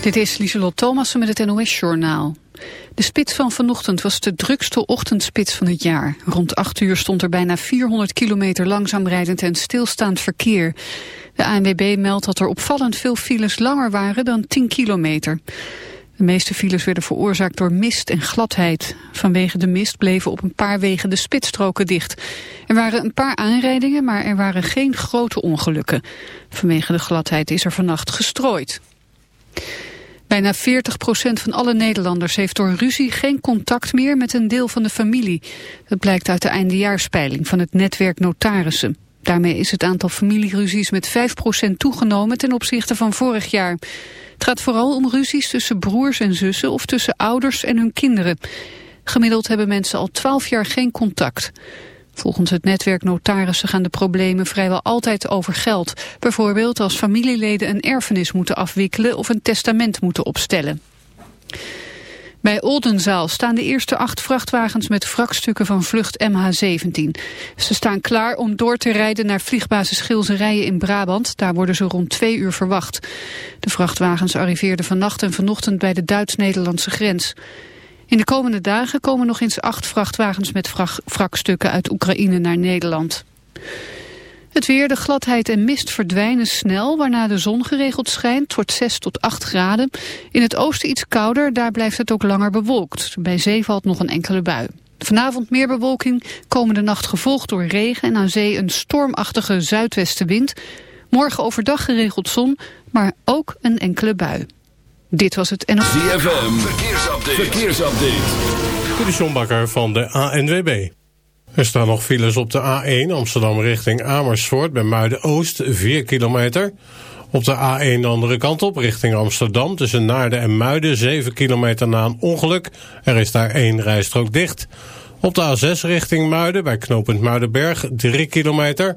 Dit is Lieselot Thomassen met het NOS-journaal. De spits van vanochtend was de drukste ochtendspits van het jaar. Rond 8 uur stond er bijna 400 kilometer langzaam rijdend en stilstaand verkeer. De ANWB meldt dat er opvallend veel files langer waren dan 10 kilometer. De meeste files werden veroorzaakt door mist en gladheid. Vanwege de mist bleven op een paar wegen de spitsstroken dicht. Er waren een paar aanrijdingen, maar er waren geen grote ongelukken. Vanwege de gladheid is er vannacht gestrooid. Bijna 40% van alle Nederlanders heeft door ruzie geen contact meer met een deel van de familie. Dat blijkt uit de eindejaarspeiling van het netwerk notarissen. Daarmee is het aantal familieruzies met 5% toegenomen ten opzichte van vorig jaar. Het gaat vooral om ruzies tussen broers en zussen of tussen ouders en hun kinderen. Gemiddeld hebben mensen al 12 jaar geen contact. Volgens het netwerk notarissen gaan de problemen vrijwel altijd over geld. Bijvoorbeeld als familieleden een erfenis moeten afwikkelen of een testament moeten opstellen. Bij Oldenzaal staan de eerste acht vrachtwagens met wrakstukken van vlucht MH17. Ze staan klaar om door te rijden naar vliegbasis Gilserijen in Brabant. Daar worden ze rond twee uur verwacht. De vrachtwagens arriveerden vannacht en vanochtend bij de Duits-Nederlandse grens. In de komende dagen komen nog eens acht vrachtwagens met wrakstukken uit Oekraïne naar Nederland. Het weer, de gladheid en mist verdwijnen snel, waarna de zon geregeld schijnt, wordt 6 tot 8 graden. In het oosten iets kouder, daar blijft het ook langer bewolkt. Bij zee valt nog een enkele bui. Vanavond meer bewolking, komende nacht gevolgd door regen en aan zee een stormachtige zuidwestenwind. Morgen overdag geregeld zon, maar ook een enkele bui. Dit was het NOS. ZFM, verkeersupdate. verkeersupdate. De van de ANWB. Er staan nog files op de A1 Amsterdam richting Amersfoort bij Muiden-Oost 4 kilometer. Op de A1 de andere kant op richting Amsterdam tussen Naarden en Muiden 7 kilometer na een ongeluk. Er is daar één rijstrook dicht. Op de A6 richting Muiden bij knooppunt Muidenberg 3 kilometer.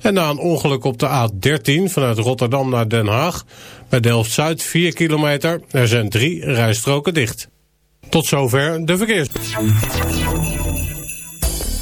En na een ongeluk op de A13 vanuit Rotterdam naar Den Haag bij Delft-Zuid 4 kilometer. Er zijn drie rijstroken dicht. Tot zover de verkeers.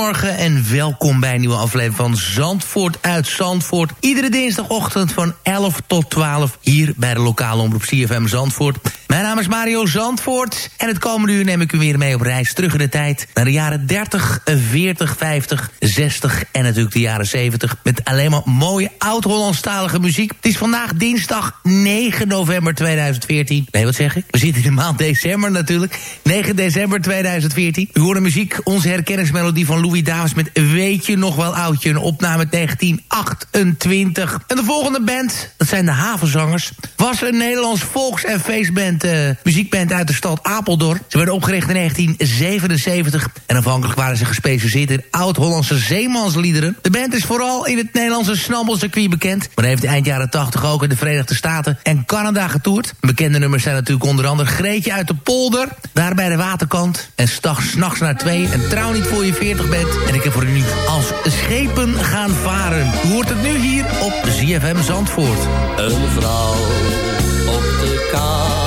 Goedemorgen en welkom bij een nieuwe aflevering van Zandvoort uit Zandvoort. Iedere dinsdagochtend van 11 tot 12 hier bij de lokale omroep CFM Zandvoort. Mijn naam is Mario Zandvoort en het komende uur neem ik u weer mee op reis terug in de tijd... naar de jaren 30, 40, 50, 60 en natuurlijk de jaren 70... met alleen maar mooie oud-Hollandstalige muziek. Het is vandaag dinsdag 9 november 2014. Nee, wat zeg ik? We zitten in de maand december natuurlijk. 9 december 2014. U hoort de muziek, onze herkenningsmelodie van Louis Davis... met Weet je nog wel oudje, een opname uit 1928. En de volgende band, dat zijn de Havenzangers... was een Nederlands volks- en feestband, eh, muziekband uit de stad Apeldoorn. Ze werden opgericht in 1977 en afhankelijk waren ze gespecialiseerd in oud-Hollandse zeemansliederen. De band is vooral in het Nederlandse snabbelcircuit bekend, maar heeft eind jaren 80 ook in de Verenigde Staten en Canada getoerd. Bekende nummers zijn natuurlijk onder andere Greetje uit de Polder, daar bij de waterkant en Stag s'nachts naar twee en Trouw niet voor je 40 bent. En ik heb voor u nu als schepen gaan varen. U hoort het nu hier op ZFM Zandvoort. Een vrouw op de kade,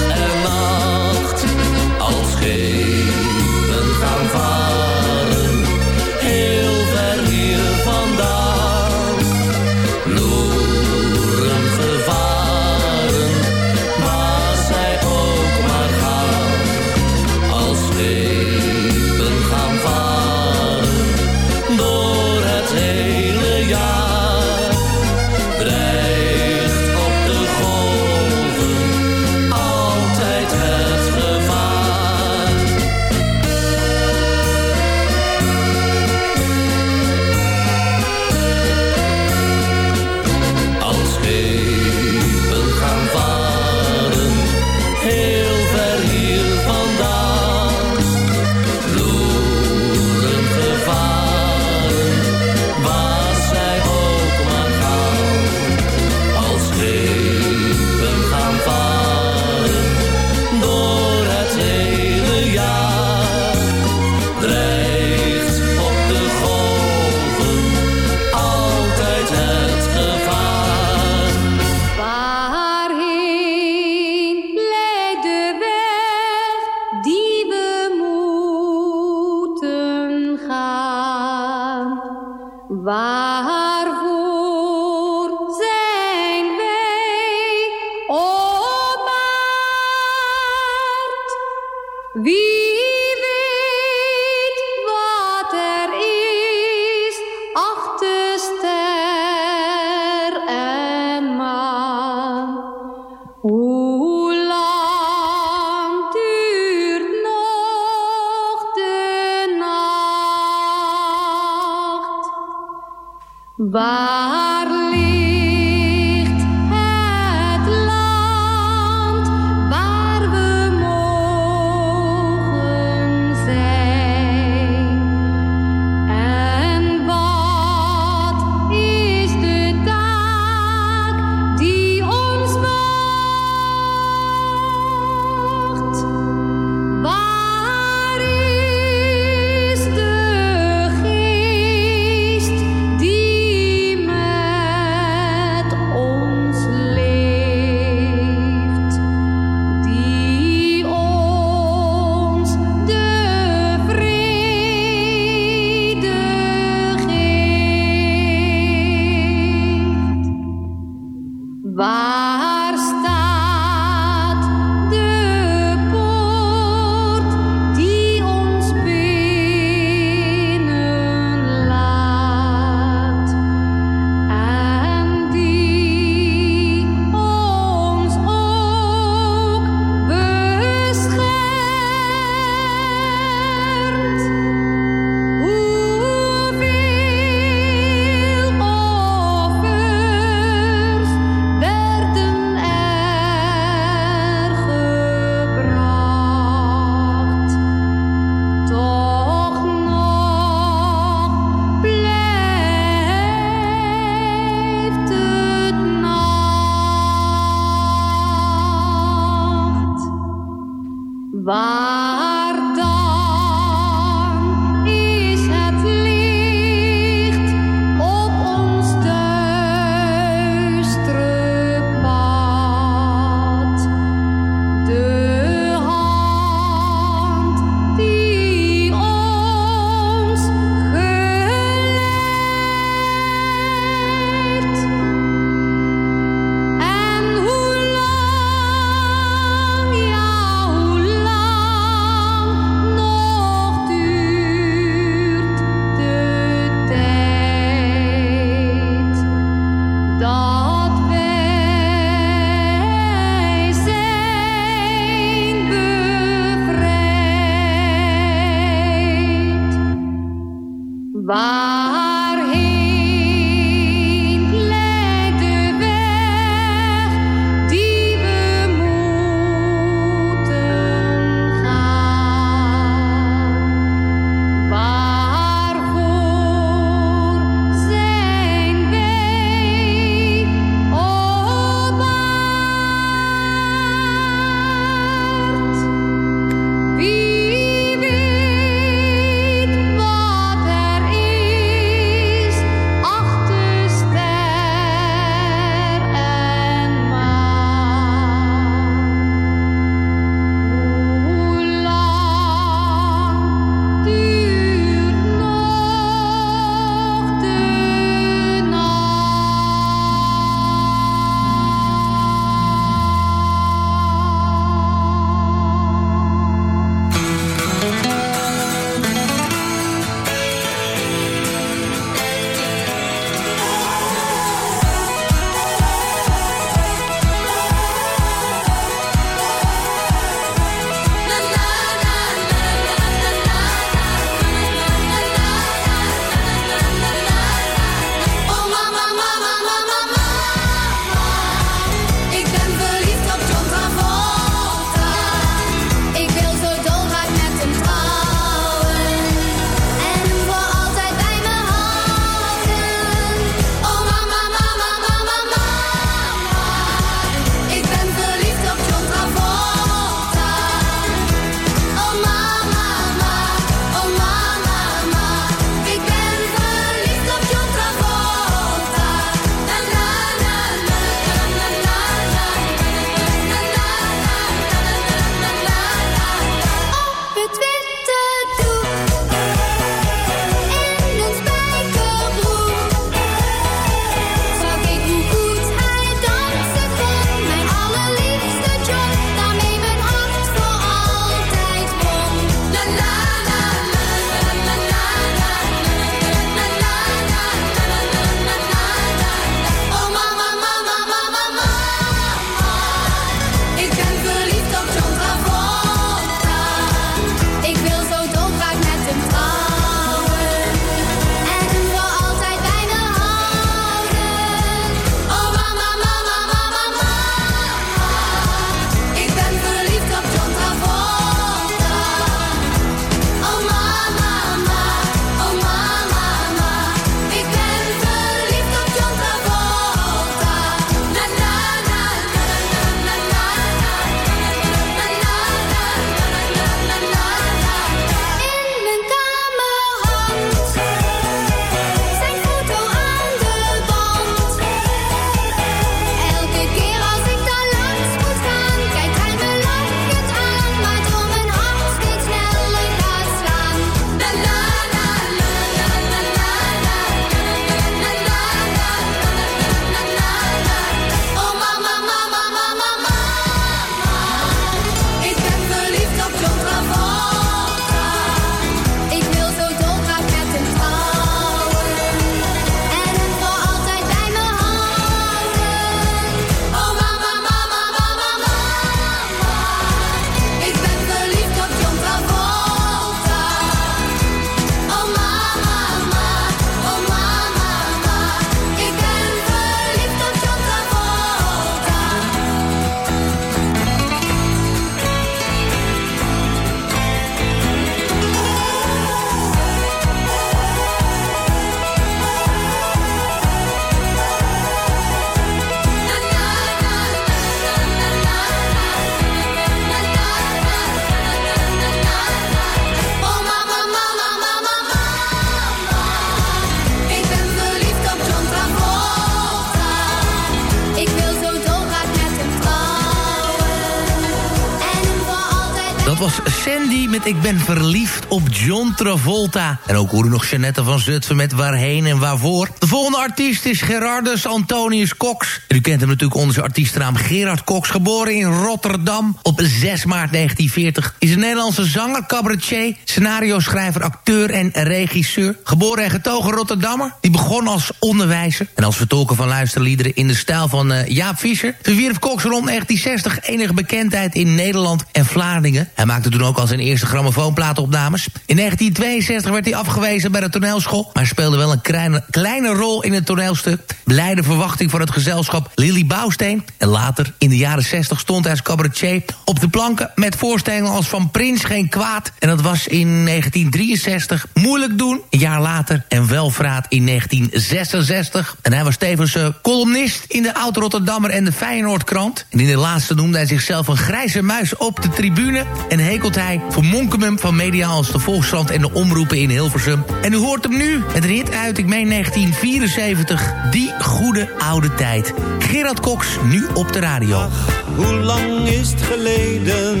met Ik ben verliefd op John Travolta. En ook hoorde nog Jeannette van Zutphen met Waarheen en Waarvoor. De volgende artiest is Gerardus Antonius Cox. U kent hem natuurlijk onder zijn artiestennaam Gerard Cox. Geboren in Rotterdam op 6 maart 1940. Is een Nederlandse zanger, cabaretier, scenario-schrijver, acteur en regisseur. Geboren en getogen Rotterdammer. Die begon als onderwijzer. En als vertolker van luisterliederen in de stijl van uh, Jaap Visser. Verwierf Cox rond 1960 enige bekendheid in Nederland en Vlaardingen. Hij maakte toen ook al zijn eerste grammofoonplaatopnames. In 1962 werd hij afgewezen bij de toneelschool... maar speelde wel een kleine, kleine rol in het toneelstuk. Blijde verwachting van het gezelschap Lily Bouwsteen. En later, in de jaren 60, stond hij als cabaretier op de planken... met voorstellingen als Van Prins Geen Kwaad. En dat was in 1963. Moeilijk doen, een jaar later. En Welvraat in 1966. En hij was tevens uh, columnist in de Oud-Rotterdammer en de Feyenoordkrant. En in de laatste noemde hij zichzelf een grijze muis op de tribune... en hekelt hij vermonken van media als de Volkskrant en de omroepen in Hilversum. En u hoort hem nu, het rit uit, ik meen 1974, die goede oude tijd. Gerard Cox, nu op de radio. Hoe lang is het geleden?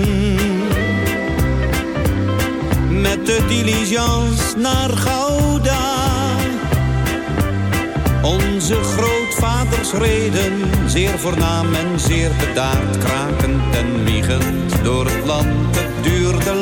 Met de diligence naar Gouda. Onze grootvaders reden, zeer voornaam en zeer bedaard, krakend en wiegend door het land. Het duurde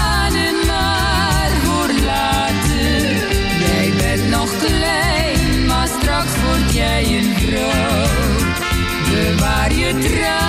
jij een vrouw. Bewaar je tranen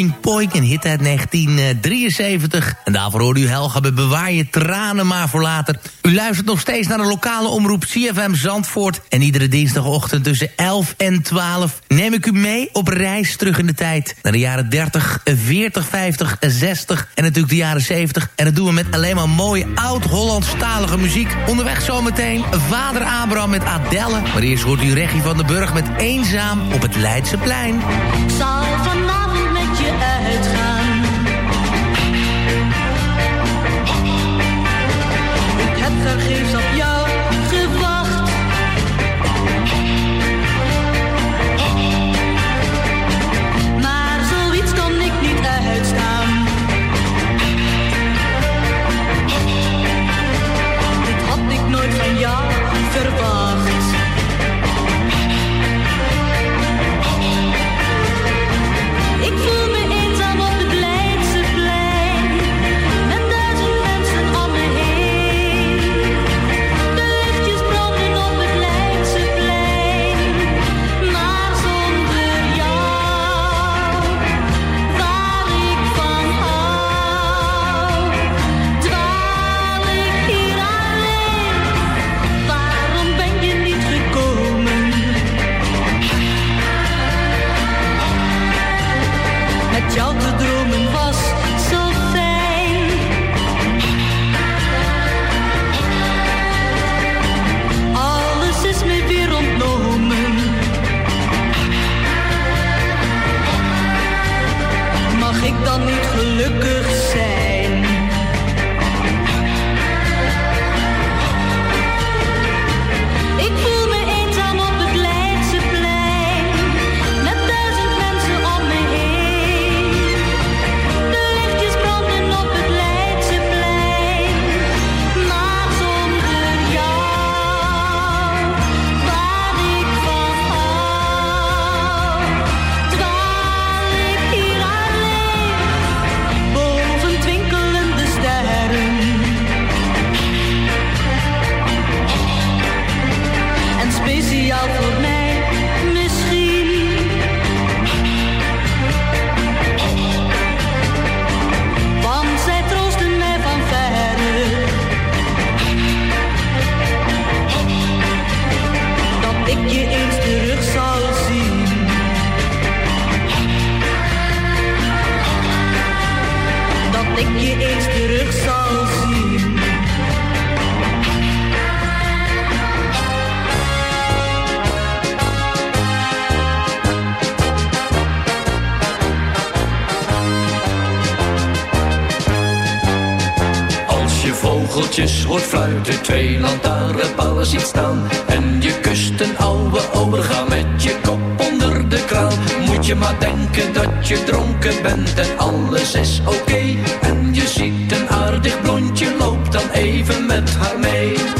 Boing Poink, een hit uit 1973. En daarvoor hoorde u Helga met Bewaar je tranen maar voor later. U luistert nog steeds naar de lokale omroep CFM Zandvoort. En iedere dinsdagochtend tussen 11 en 12 neem ik u mee op reis terug in de tijd. Naar de jaren 30, 40, 50, 60 en natuurlijk de jaren 70. En dat doen we met alleen maar mooie oud-Hollandstalige muziek. Onderweg zometeen Vader Abraham met Adelle. Maar eerst hoort u Regie van den Burg met Eenzaam op het Leidseplein. Zal ik je eens terug zal zien. Vogeltjes hoort fluiten, twee lantaarnpalen ziet staan. En je kust een oude overga met je kop onder de kraan Moet je maar denken dat je dronken bent en alles is oké. En je ziet een aardig blondje, loopt dan even met haar mee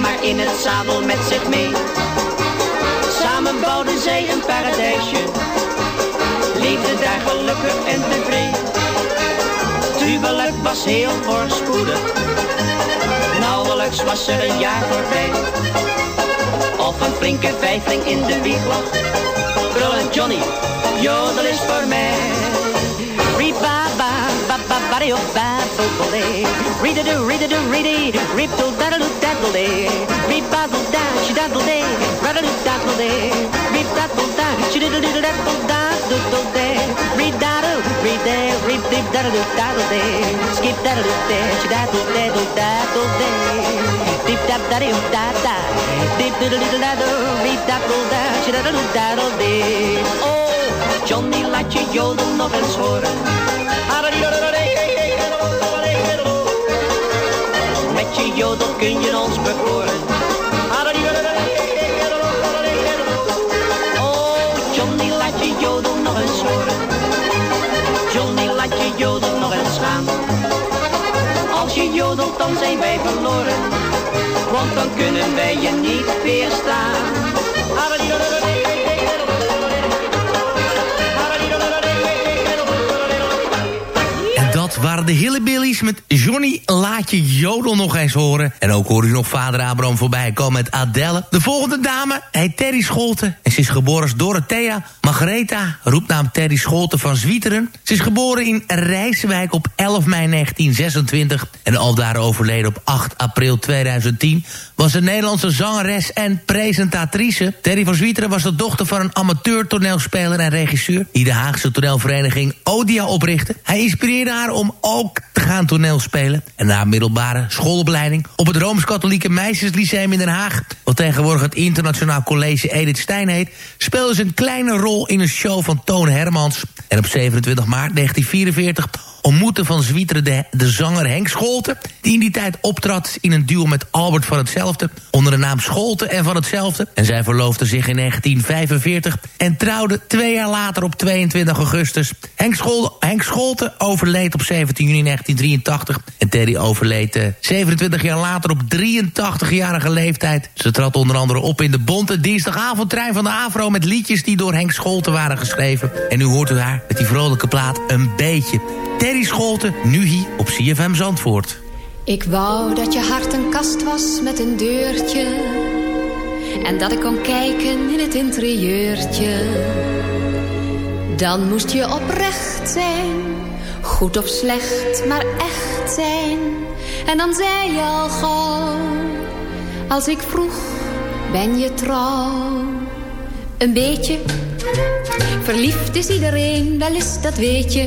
Maar in het zadel met zich mee. Samen bouwden zij een paradijsje. Leefde daar gelukkig en tevreden. Tubeluik was heel voorspoedig. Nauwelijks was er een jaar voorbij. Of een flinke vijfling in de wieg lag. Brullend Johnny, jodel is voor mij. Riba ba ba ba ba hopefully. Read a do, read a do, ready. Read do, daddle, daddle, Read basil, dash, daddle, day. Rattle, daddle, day. Read daddle, dash, diddle, diddle, daddle, daddle, day. Read daddle, read there, read dip, daddle, daddle, day. Skip daddle, dash, daddle, daddle, daddle, day. Dip, dap, daddy, da, da. Dip, diddle, diddle, daddle. Read daddle, dash, daddle, daddle, day. Oh, Johnny, laat je joden nog eens horen. Adadidadadadee. Kun je ons. Oh, Johnny, laat je jodel nog eens horen. Johnny, laat je jodel nog eens gaan. Als je jodelt, dan zijn wij verloren. Want dan kunnen wij je niet weerstaan. Waren de Hillebillies met Johnny Laat je Jodel nog eens horen. En ook hoor u nog vader Abraham voorbij komen met Adelle. De volgende dame heet Terry Scholten. En ze is geboren als Dorothea Margaretha, roepnaam Terry Scholten van Zwieteren. Ze is geboren in Rijswijk op 11 mei 1926. En al daar overleden op 8 april 2010 was een Nederlandse zangeres en presentatrice. Terry van Zwieteren was de dochter van een amateur toneelspeler en regisseur... die de Haagse toneelvereniging Odia oprichtte. Hij inspireerde haar om ook te gaan toneelspelen. En na middelbare schoolopleiding op het Rooms-Katholieke Meisjeslyceum in Den Haag... wat tegenwoordig het Internationaal College Edith Stein heet... speelde ze een kleine rol in een show van Toon Hermans. En op 27 maart 1944 ontmoette van Zwieteren de, zanger Henk Scholten... die in die tijd optrad in een duo met Albert van Hetzelfde... onder de naam Scholten en van Hetzelfde. En zij verloofden zich in 1945 en trouwden twee jaar later op 22 augustus. Henk, Schol, Henk Scholten overleed op 17 juni 1983... en Terry overleed uh, 27 jaar later op 83-jarige leeftijd. Ze trad onder andere op in de bonte dinsdagavondtrein van de AVRO... met liedjes die door Henk Scholten waren geschreven. En nu hoort u haar met die vrolijke plaat een beetje... Scholten, nu hier op CFM Zandvoort. Ik wou dat je hart een kast was met een deurtje. En dat ik kon kijken in het interieurtje. Dan moest je oprecht zijn. Goed of slecht, maar echt zijn. En dan zei je al gauw. Als ik vroeg, ben je trouw? Een beetje. Verliefd is iedereen, wel eens, dat weet je.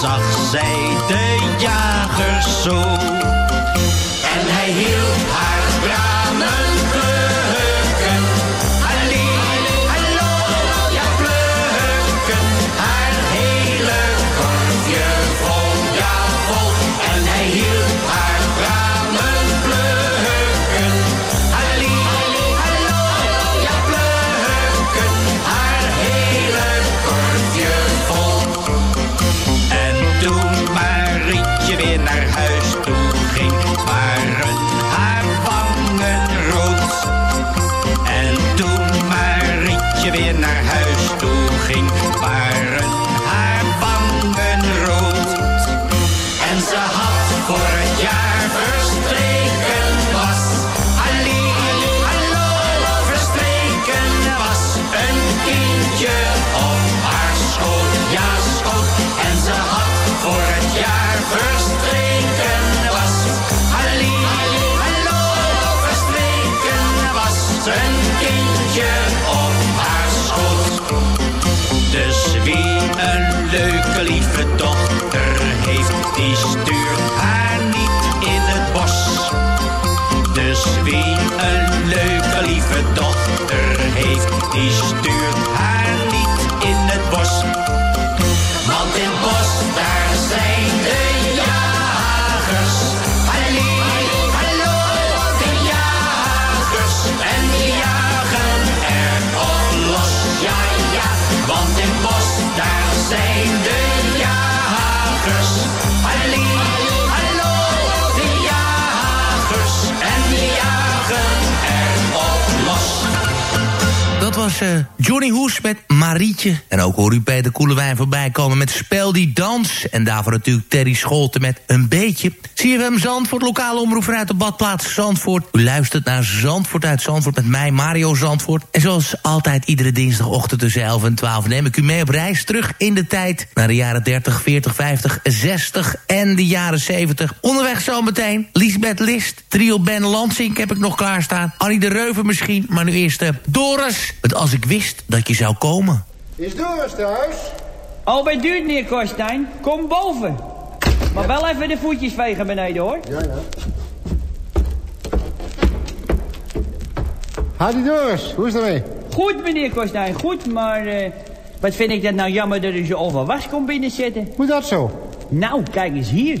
zag zij de jagers zo. Was eh, Johnny Hoes met Marietje. En ook hoor u Peter Koelewijn voorbij komen met Spel die Dans. En daarvoor natuurlijk Terry Scholten met Een Beetje. CFM Zandvoort, lokale omroep vanuit de badplaats Zandvoort. U luistert naar Zandvoort uit Zandvoort met mij, Mario Zandvoort. En zoals altijd iedere dinsdagochtend tussen 11 en 12 neem ik u mee op reis terug in de tijd. Naar de jaren 30, 40, 50, 60 en de jaren 70. Onderweg zometeen Lisbeth List, trio Ben Lansing heb ik nog klaarstaan. Annie de Reuver misschien, maar nu eerst eh, Doris. Als ik wist dat je zou komen. Is Doris thuis? Al bij duurt, meneer Korstijn. Kom boven. Maar wel even de voetjes vegen beneden, hoor. Ja, ja. Hadi Doris, hoe is het ermee? Goed, meneer Korstijn, goed, maar... eh, wat vind ik dat nou jammer dat u zo overwas komt binnenzetten. Hoe dat zo? Nou, kijk eens hier.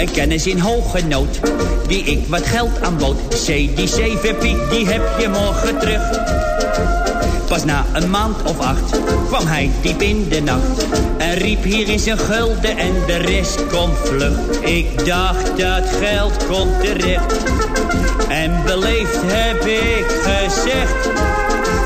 Een kennis in hoge nood, die ik wat geld aanbood. C, die zeven piek, die heb je morgen terug. Pas na een maand of acht kwam hij diep in de nacht. En riep hier is een gulden en de rest komt vlug. Ik dacht dat geld komt terecht. En beleefd heb ik gezegd.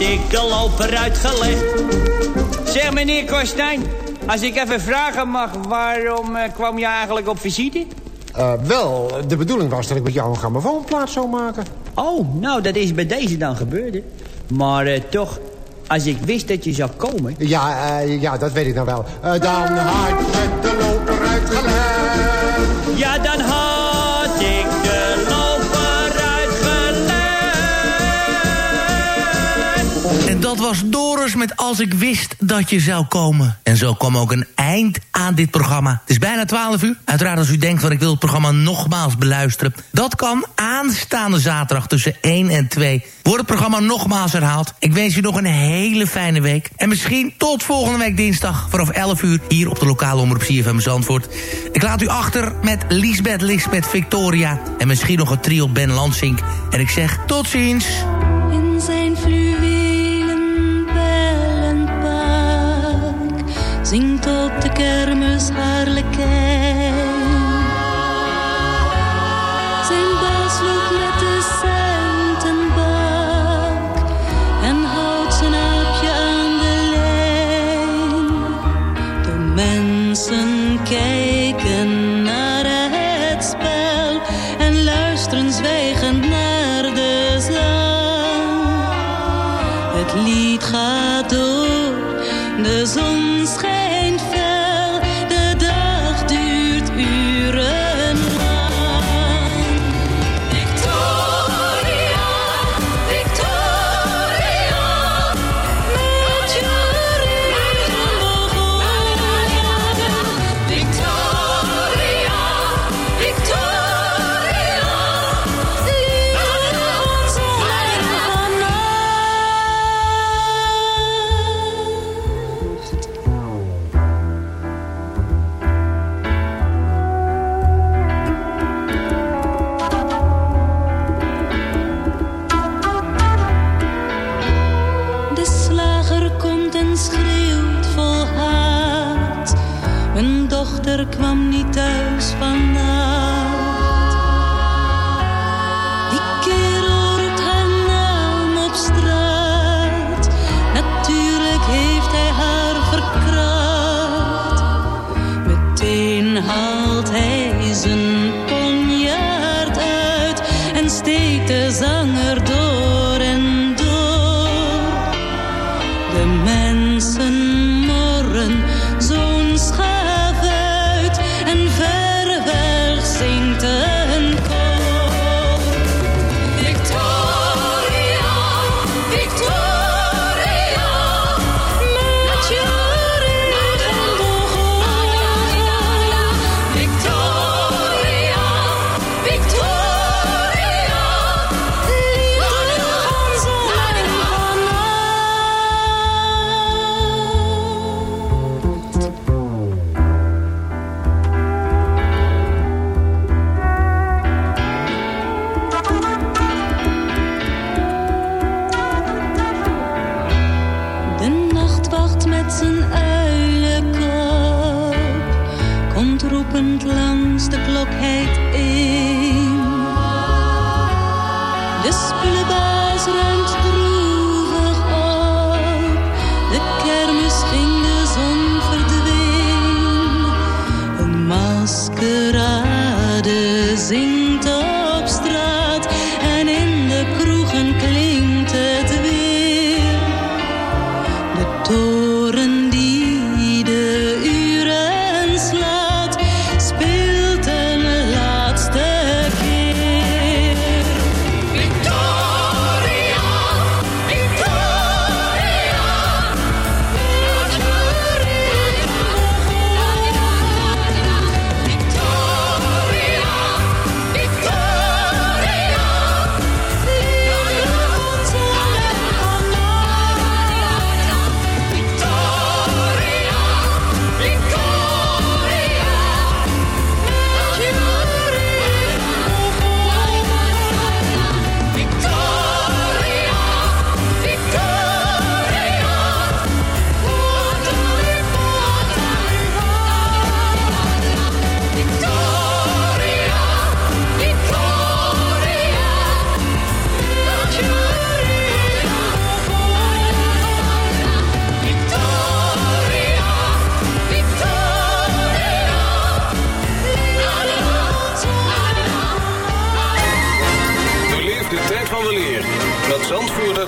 ik de loper uitgelegd. Zeg meneer Kostijn, als ik even vragen mag, waarom eh, kwam je eigenlijk op visite? Eh, wel, de bedoeling was dat ik met jou een grammofoonplaat zou maken. Oh, nou dat is bij deze dan gebeurd. Maar eh, toch, als ik wist dat je zou komen... Ja, ja dat weet ik nou wel. Dan had je de loper uitgelegd. Ja, dan had was Doris met Als ik wist dat je zou komen. En zo kwam ook een eind aan dit programma. Het is bijna 12 uur. Uiteraard als u denkt van ik wil het programma nogmaals beluisteren. Dat kan aanstaande zaterdag tussen 1 en 2. Wordt het programma nogmaals herhaald. Ik wens u nog een hele fijne week. En misschien tot volgende week dinsdag vanaf 11 uur hier op de lokale omroep CFM Zandvoort. Ik laat u achter met Lisbeth, Lisbeth, Victoria. En misschien nog een trio Ben Lansing. En ik zeg tot ziens. Zingt op de kermis harlekijn.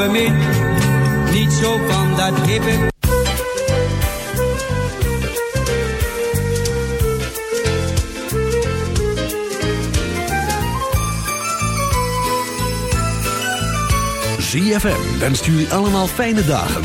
bemin. Niet zo van dat hippe ZFM wenst jullie allemaal fijne dagen.